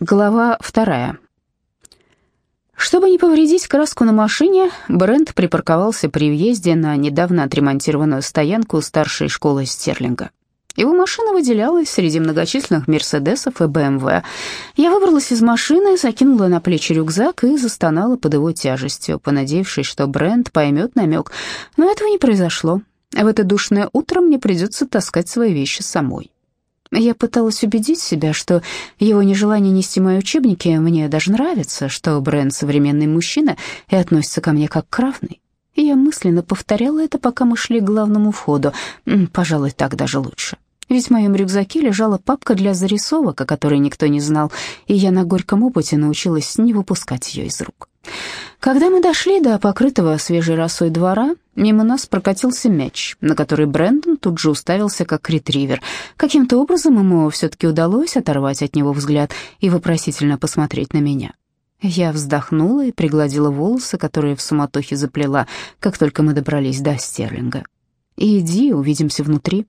Глава вторая. Чтобы не повредить краску на машине, Брент припарковался при въезде на недавно отремонтированную стоянку старшей школы Стерлинга. Его машина выделялась среди многочисленных «Мерседесов» и «БМВ». Я выбралась из машины, закинула на плечи рюкзак и застонала под его тяжестью, понадеявшись, что Брент поймет намек. Но этого не произошло. В это душное утро мне придется таскать свои вещи самой. Я пыталась убедить себя, что его нежелание нести мои учебники мне даже нравится, что Брент современный мужчина и относится ко мне как к равной. Я мысленно повторяла это, пока мы шли к главному входу. Пожалуй, так даже лучше. Ведь в моем рюкзаке лежала папка для зарисовок, о которой никто не знал, и я на горьком опыте научилась не выпускать ее из рук. Когда мы дошли до покрытого свежей росой двора, мимо нас прокатился мяч, на который Брэндон тут же уставился как ретривер. Каким-то образом ему все-таки удалось оторвать от него взгляд и вопросительно посмотреть на меня. Я вздохнула и пригладила волосы, которые в суматохе заплела, как только мы добрались до Стерлинга. «Иди, увидимся внутри»,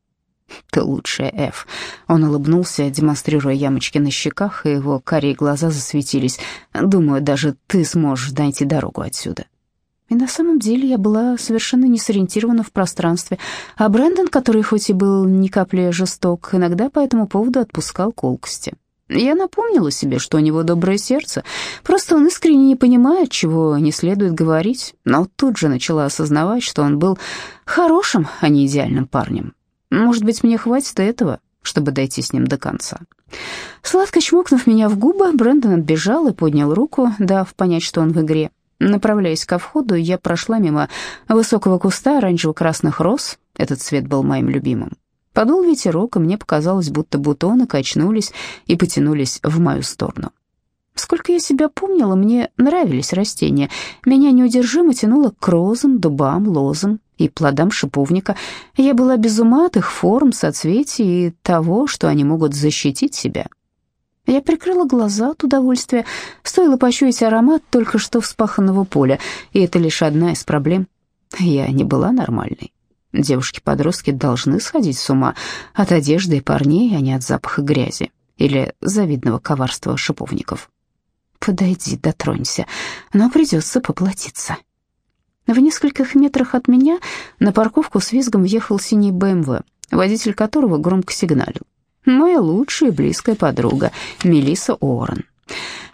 «Ты лучшая, Эф». Он улыбнулся, демонстрируя ямочки на щеках, и его карие глаза засветились. «Думаю, даже ты сможешь найти дорогу отсюда». И на самом деле я была совершенно не сориентирована в пространстве, а Брэндон, который хоть и был ни капли жесток, иногда по этому поводу отпускал колкости. Я напомнила себе, что у него доброе сердце, просто он искренне не понимает, чего не следует говорить, но тут же начала осознавать, что он был хорошим, а не идеальным парнем. Может быть, мне хватит этого, чтобы дойти с ним до конца. Сладко чмокнув меня в губы, Брэндон отбежал и поднял руку, дав понять, что он в игре. Направляясь ко входу, я прошла мимо высокого куста оранжево-красных роз. Этот цвет был моим любимым. Подул ветерок, и мне показалось, будто бутоны качнулись и потянулись в мою сторону. Сколько я себя помнила, мне нравились растения. Меня неудержимо тянуло к розам, дубам, лозам и плодам шиповника. Я была без ума от их форм, соцветий и того, что они могут защитить себя. Я прикрыла глаза от удовольствия. Стоило почуять аромат только что вспаханного поля, и это лишь одна из проблем. Я не была нормальной. Девушки-подростки должны сходить с ума от одежды и парней, а не от запаха грязи или завидного коварства шиповников. Подойди, дотронься, но придется поплатиться. В нескольких метрах от меня на парковку с визгом въехал синий БМВ, водитель которого громко сигналил. Моя лучшая и близкая подруга Мелиса Уоррен.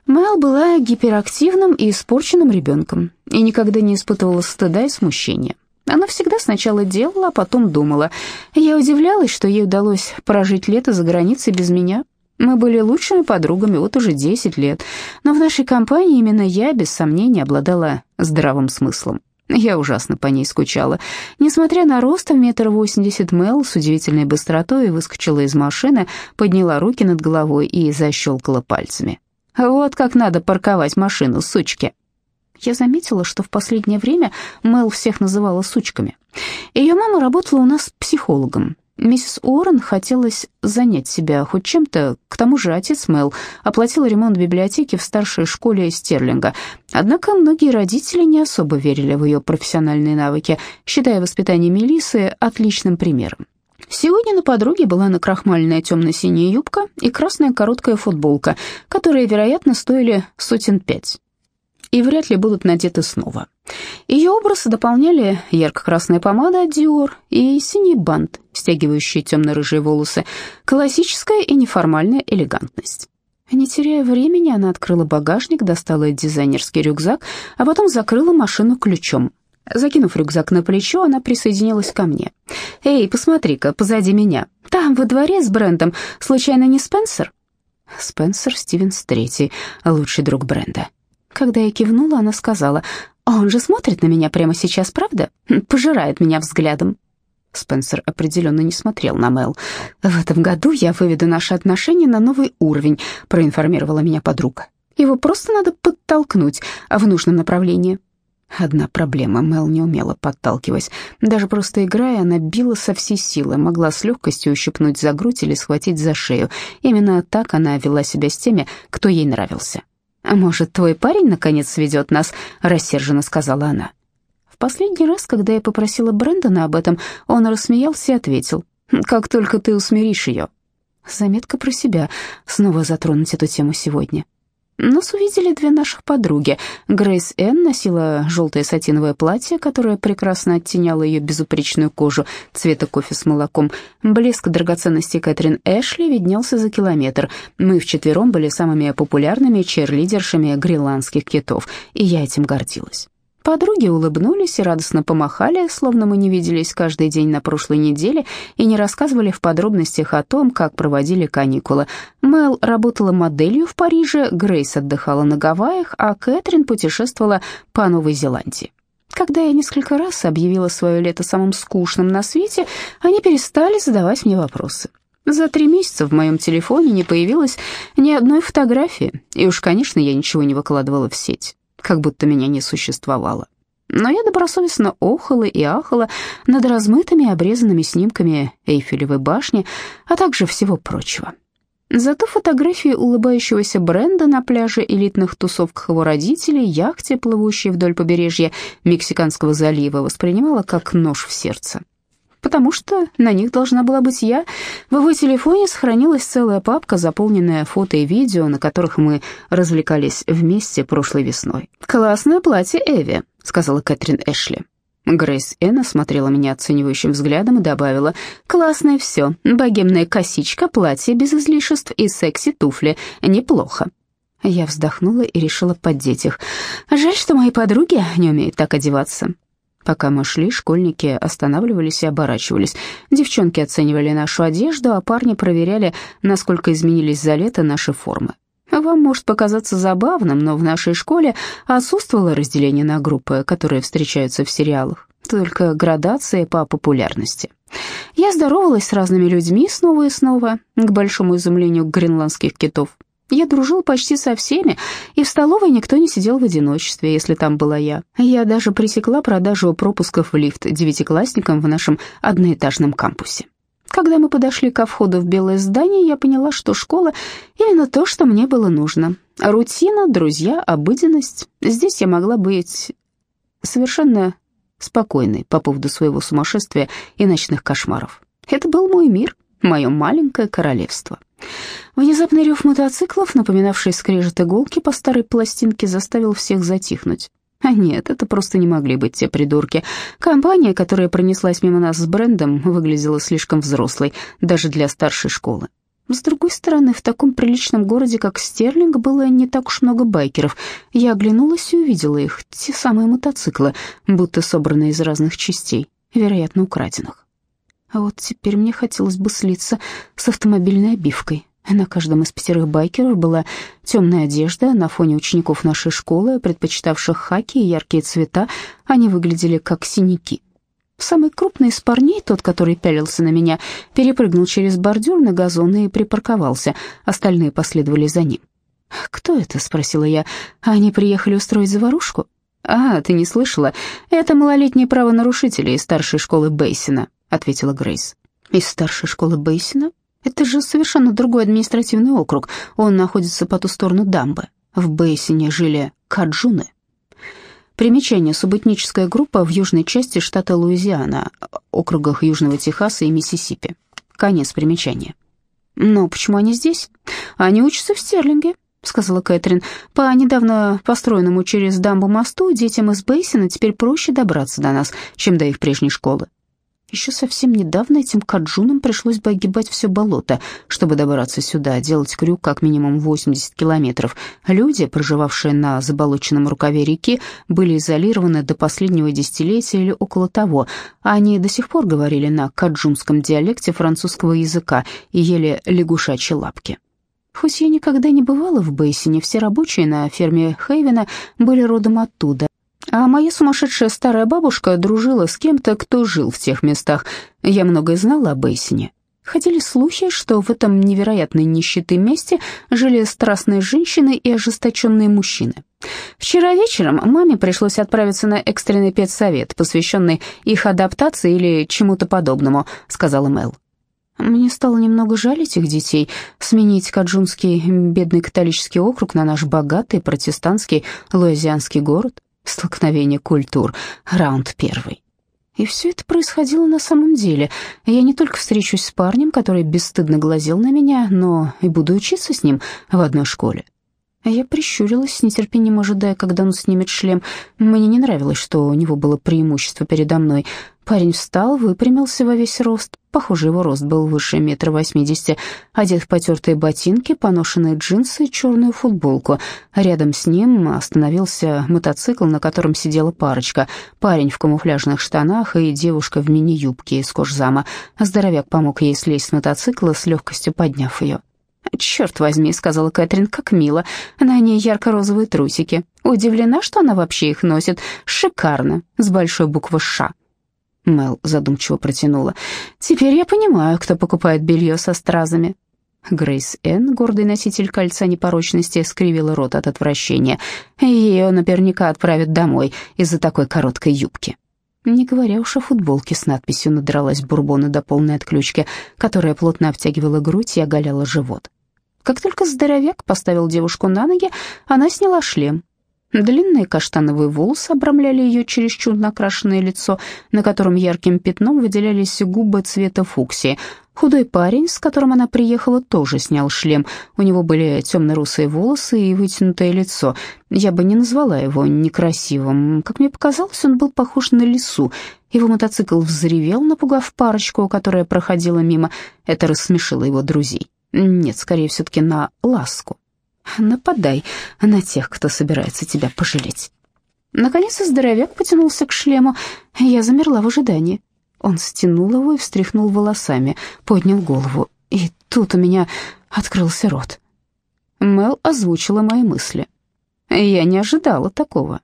Мэл была гиперактивным и испорченным ребенком и никогда не испытывала стыда и смущения. Она всегда сначала делала, а потом думала. Я удивлялась, что ей удалось прожить лето за границей без меня, мы были лучшими подругами вот уже 10 лет, но в нашей компании именно я, без сомнения, обладала здравым смыслом. Я ужасно по ней скучала. Несмотря на рост в метр восемьдесят, Мел с удивительной быстротой выскочила из машины, подняла руки над головой и защелкала пальцами. «Вот как надо парковать машину, сучки!» Я заметила, что в последнее время Мел всех называла сучками. Ее мама работала у нас психологом, Миссис Уоррен хотелось занять себя хоть чем-то, к тому же отец Мэл оплатил ремонт библиотеки в старшей школе Стерлинга. Однако многие родители не особо верили в ее профессиональные навыки, считая воспитание Мелисы отличным примером. Сегодня на подруге была накрахмаленная темно-синяя юбка и красная короткая футболка, которые, вероятно, стоили сотен пять и вряд ли будут надеты снова. Ее образ дополняли ярко-красная помада Dior и синий бант, стягивающий темно-рыжие волосы, классическая и неформальная элегантность. Не теряя времени, она открыла багажник, достала дизайнерский рюкзак, а потом закрыла машину ключом. Закинув рюкзак на плечо, она присоединилась ко мне. «Эй, посмотри-ка, позади меня. Там, во дворе с брендом, случайно не Спенсер?» Спенсер Стивенс Третий, лучший друг бренда. Когда я кивнула, она сказала, «Он же смотрит на меня прямо сейчас, правда? Пожирает меня взглядом». Спенсер определенно не смотрел на Мел. «В этом году я выведу наши отношения на новый уровень», — проинформировала меня подруга. «Его просто надо подтолкнуть в нужном направлении». Одна проблема, Мел не умела подталкивать. Даже просто играя, она била со всей силы, могла с легкостью ущипнуть за грудь или схватить за шею. Именно так она вела себя с теми, кто ей нравился. «А может, твой парень наконец сведет нас?» — рассерженно сказала она. В последний раз, когда я попросила Брэндона об этом, он рассмеялся и ответил, «Как только ты усмиришь ее». Заметка про себя. Снова затронуть эту тему сегодня. Нас увидели две наших подруги. Грейс Энн носила желтое сатиновое платье, которое прекрасно оттеняло ее безупречную кожу цвета кофе с молоком. Блеск драгоценностей Кэтрин Эшли виднелся за километр. Мы вчетвером были самыми популярными черлидершами гренландских китов, и я этим гордилась. Подруги улыбнулись и радостно помахали, словно мы не виделись каждый день на прошлой неделе и не рассказывали в подробностях о том, как проводили каникулы. Мэл работала моделью в Париже, Грейс отдыхала на Гавайях, а Кэтрин путешествовала по Новой Зеландии. Когда я несколько раз объявила свое лето самым скучным на свете, они перестали задавать мне вопросы. За три месяца в моем телефоне не появилось ни одной фотографии, и уж, конечно, я ничего не выкладывала в сеть как будто меня не существовало. Но я добросовестно охала и ахала над размытыми обрезанными снимками Эйфелевой башни, а также всего прочего. Зато фотографии улыбающегося Бренда на пляже, элитных тусовках его родителей, яхте, плывущей вдоль побережья Мексиканского залива, воспринимала как нож в сердце потому что на них должна была быть я. В его телефоне сохранилась целая папка, заполненная фото и видео, на которых мы развлекались вместе прошлой весной. «Классное платье, Эви», — сказала Кэтрин Эшли. Грейс Энна смотрела меня оценивающим взглядом и добавила, «Классное все, богемная косичка, платье без излишеств и секси-туфли. Неплохо». Я вздохнула и решила поддеть их. Жаль, что мои подруги не умеют так одеваться. Пока мы шли, школьники останавливались и оборачивались. Девчонки оценивали нашу одежду, а парни проверяли, насколько изменились за лето наши формы. Вам может показаться забавным, но в нашей школе отсутствовало разделение на группы, которые встречаются в сериалах, только градация по популярности. Я здоровалась с разными людьми снова и снова, к большому изумлению гренландских китов. Я дружил почти со всеми, и в столовой никто не сидел в одиночестве, если там была я. Я даже пресекла продажу пропусков в лифт девятиклассникам в нашем одноэтажном кампусе. Когда мы подошли ко входу в белое здание, я поняла, что школа — именно то, что мне было нужно. Рутина, друзья, обыденность. Здесь я могла быть совершенно спокойной по поводу своего сумасшествия и ночных кошмаров. Это был мой мир, мое маленькое королевство. Внезапный рев мотоциклов, напоминавший скрежет иголки по старой пластинке, заставил всех затихнуть. А нет, это просто не могли быть те придурки. Компания, которая пронеслась мимо нас с брендом, выглядела слишком взрослой, даже для старшей школы. С другой стороны, в таком приличном городе, как Стерлинг, было не так уж много байкеров. Я оглянулась и увидела их, те самые мотоциклы, будто собранные из разных частей, вероятно, украденных. А вот теперь мне хотелось бы слиться с автомобильной обивкой. На каждом из пятерых байкеров была темная одежда. На фоне учеников нашей школы, предпочитавших хаки и яркие цвета, они выглядели как синяки. Самый крупный из парней, тот, который пялился на меня, перепрыгнул через бордюр на газон и припарковался. Остальные последовали за ним. «Кто это?» — спросила я. «Они приехали устроить заварушку?» «А, ты не слышала? Это малолетние правонарушители из старшей школы Бейсина ответила Грейс. «Из старшей школы Бейсина? Это же совершенно другой административный округ. Он находится по ту сторону дамбы. В Бейсине жили каджуны». Примечание. Субэтническая группа в южной части штата Луизиана, округах Южного Техаса и Миссисипи. Конец примечания. «Но почему они здесь? Они учатся в Стерлинге», — сказала Кэтрин. «По недавно построенному через дамбу мосту детям из Бейсина теперь проще добраться до нас, чем до их прежней школы. Еще совсем недавно этим каджунам пришлось бы огибать все болото, чтобы добраться сюда, делать крюк как минимум 80 километров. Люди, проживавшие на заболоченном рукаве реки, были изолированы до последнего десятилетия или около того. Они до сих пор говорили на каджунском диалекте французского языка и ели лягушачьи лапки. Хоть я никогда не бывала в Бейсине, все рабочие на ферме Хейвена были родом оттуда, а моя сумасшедшая старая бабушка дружила с кем-то, кто жил в тех местах. Я многое знала о Бейсине. Ходили слухи, что в этом невероятной нищеты месте жили страстные женщины и ожесточенные мужчины. Вчера вечером маме пришлось отправиться на экстренный педсовет, посвященный их адаптации или чему-то подобному, сказала Мэл. Мне стало немного жаль этих детей. Сменить каджунский бедный католический округ на наш богатый протестантский луизианский город. Столкновение культур. Раунд первый. И все это происходило на самом деле. Я не только встречусь с парнем, который бесстыдно глазел на меня, но и буду учиться с ним в одной школе. Я прищурилась, с нетерпением ожидая, когда он снимет шлем. Мне не нравилось, что у него было преимущество передо мной. Парень встал, выпрямился во весь рост. Похоже, его рост был выше метра восьмидесяти. Одет в потертые ботинки, поношенные джинсы и черную футболку. Рядом с ним остановился мотоцикл, на котором сидела парочка. Парень в камуфляжных штанах и девушка в мини-юбке из кожзама. Здоровяк помог ей слезть с мотоцикла, с легкостью подняв ее. «Черт возьми», — сказала Кэтрин, — «как мило. На ней ярко-розовые трусики. Удивлена, что она вообще их носит. Шикарно, с большой буквы «Ш». Мел задумчиво протянула. «Теперь я понимаю, кто покупает белье со стразами». Грейс Энн, гордый носитель кольца непорочности, скривила рот от отвращения. Ее наверняка отправят домой из-за такой короткой юбки. Не говоря уж о футболке с надписью «Надралась бурбона до полной отключки», которая плотно обтягивала грудь и оголяла живот. Как только здоровяк поставил девушку на ноги, она сняла шлем. Длинные каштановые волосы обрамляли ее чересчур накрашенное лицо, на котором ярким пятном выделялись губы цвета фуксии. Худой парень, с которым она приехала, тоже снял шлем. У него были темно-русые волосы и вытянутое лицо. Я бы не назвала его некрасивым. Как мне показалось, он был похож на лису. Его мотоцикл взревел, напугав парочку, которая проходила мимо. Это рассмешило его друзей. Нет, скорее все-таки на ласку. Нападай на тех, кто собирается тебя пожалеть. Наконец здоровяк потянулся к шлему. Я замерла в ожидании. Он стянул его и встряхнул волосами, поднял голову. И тут у меня открылся рот. Мел озвучила мои мысли. Я не ожидала такого.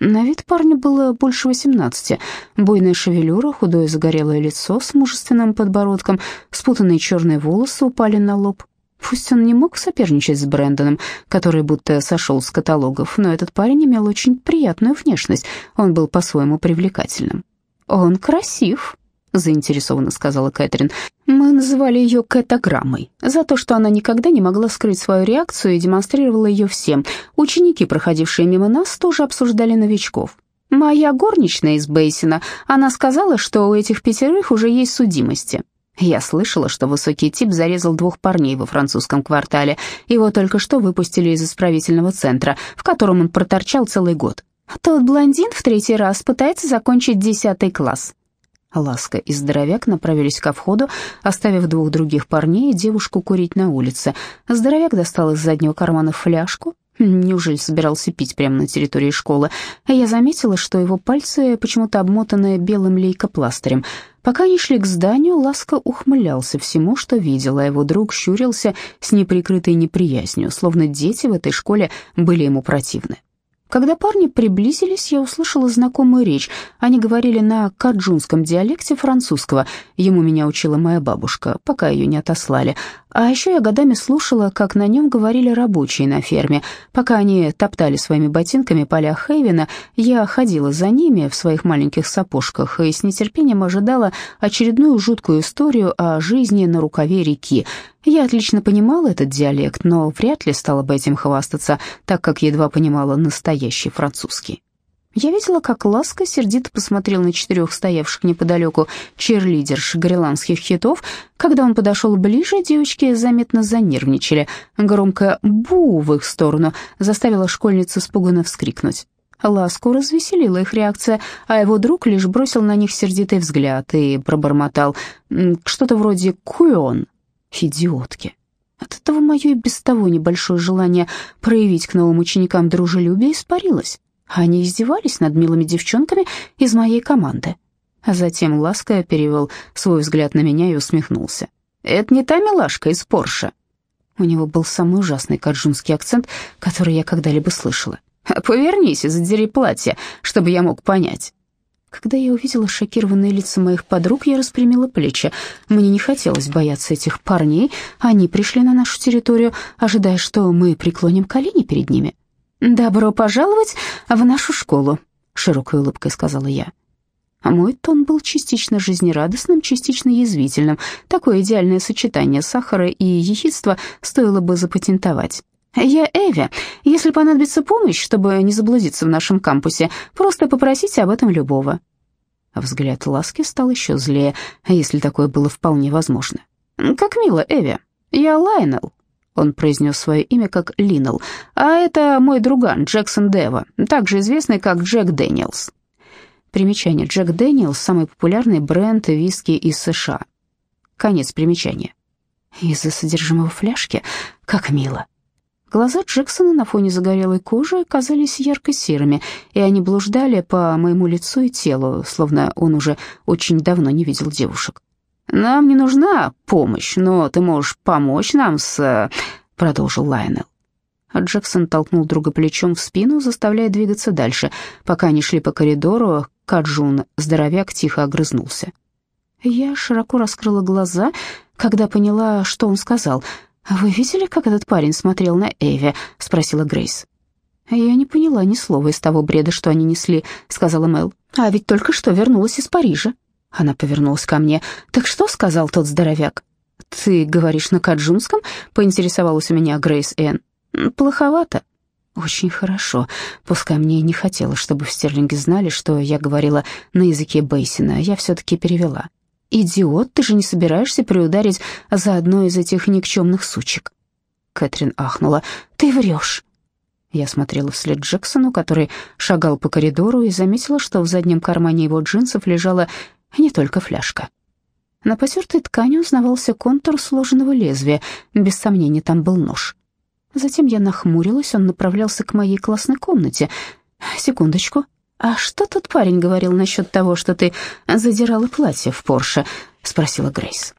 На вид парня было больше восемнадцати. Буйная шевелюра, худое загорелое лицо с мужественным подбородком, спутанные черные волосы упали на лоб. Пусть он не мог соперничать с Брэндоном, который будто сошел с каталогов, но этот парень имел очень приятную внешность, он был по-своему привлекательным. «Он красив», — заинтересованно сказала Кэтрин. «Мы называли ее кэтограммой за то, что она никогда не могла скрыть свою реакцию и демонстрировала ее всем. Ученики, проходившие мимо нас, тоже обсуждали новичков. Моя горничная из Бейсина, она сказала, что у этих пятерых уже есть судимости». Я слышала, что высокий тип зарезал двух парней во французском квартале. Его только что выпустили из исправительного центра, в котором он проторчал целый год. Тот блондин в третий раз пытается закончить десятый класс. Ласка и здоровяк направились ко входу, оставив двух других парней и девушку курить на улице. Здоровяк достал из заднего кармана фляжку. Неужели собирался пить прямо на территории школы? Я заметила, что его пальцы почему-то обмотаны белым лейкопластырем. Пока они шли к зданию, Ласка ухмылялся всему, что видел, а его друг щурился с неприкрытой неприязнью, словно дети в этой школе были ему противны. Когда парни приблизились, я услышала знакомую речь. Они говорили на каджунском диалекте французского. Ему меня учила моя бабушка, пока ее не отослали. А еще я годами слушала, как на нем говорили рабочие на ферме. Пока они топтали своими ботинками поля Хейвена, я ходила за ними в своих маленьких сапожках и с нетерпением ожидала очередную жуткую историю о жизни на рукаве реки. Я отлично понимала этот диалект, но вряд ли стала бы этим хвастаться, так как едва понимала настоящий французский. Я видела, как Ласка сердито посмотрел на четырех стоявших неподалеку черлидерш гриландских хитов. Когда он подошел ближе, девочки заметно занервничали. Громкое «бу» в их сторону заставило школьницу испуганно вскрикнуть. Ласку развеселила их реакция, а его друг лишь бросил на них сердитый взгляд и пробормотал что-то вроде «куон», Идиотки. От этого мое и без того небольшое желание проявить к новым ученикам дружелюбие испарилось. Они издевались над милыми девчонками из моей команды. А затем ласково перевел свой взгляд на меня и усмехнулся. «Это не та милашка из Порше». У него был самый ужасный каджунский акцент, который я когда-либо слышала. «Повернись и задери платье, чтобы я мог понять». Когда я увидела шокированные лица моих подруг, я распрямила плечи. Мне не хотелось бояться этих парней. Они пришли на нашу территорию, ожидая, что мы преклоним колени перед ними. «Добро пожаловать в нашу школу», — широкой улыбкой сказала я. А мой тон был частично жизнерадостным, частично язвительным. Такое идеальное сочетание сахара и ехидства стоило бы запатентовать. «Я Эви. Если понадобится помощь, чтобы не заблудиться в нашем кампусе, просто попросите об этом любого». Взгляд Ласки стал еще злее, если такое было вполне возможно. «Как мило, Эви. Я Лайнел». Он произнес свое имя как Линел. «А это мой друган Джексон Дева, также известный как Джек Дэниелс». Примечание. Джек Дэниелс – самый популярный бренд виски из США. Конец примечания. Из-за содержимого фляжки? Как мило. Глаза Джексона на фоне загорелой кожи казались ярко-серыми, и они блуждали по моему лицу и телу, словно он уже очень давно не видел девушек. «Нам не нужна помощь, но ты можешь помочь нам с...» — продолжил Лайнел. Джексон толкнул друга плечом в спину, заставляя двигаться дальше. Пока они шли по коридору, Каджун, здоровяк, тихо огрызнулся. Я широко раскрыла глаза, когда поняла, что он сказал. «Вы видели, как этот парень смотрел на Эви?» — спросила Грейс. «Я не поняла ни слова из того бреда, что они несли», — сказала Мэл. «А ведь только что вернулась из Парижа». Она повернулась ко мне. «Так что?» — сказал тот здоровяк. «Ты говоришь на каджунском?» — поинтересовалась у меня Грейс Энн. «Плоховато». «Очень хорошо. Пускай мне и не хотелось, чтобы в Стерлинге знали, что я говорила на языке Бейсина. Я все-таки перевела. «Идиот, ты же не собираешься приударить за одной из этих никчемных сучек?» Кэтрин ахнула. «Ты врешь». Я смотрела вслед Джексону, который шагал по коридору, и заметила, что в заднем кармане его джинсов лежала не только фляжка. На потертой ткани узнавался контур сложенного лезвия. Без сомнения, там был нож. Затем я нахмурилась, он направлялся к моей классной комнате. «Секундочку. А что тот парень говорил насчет того, что ты задирала платье в Порше?» — спросила Грейс.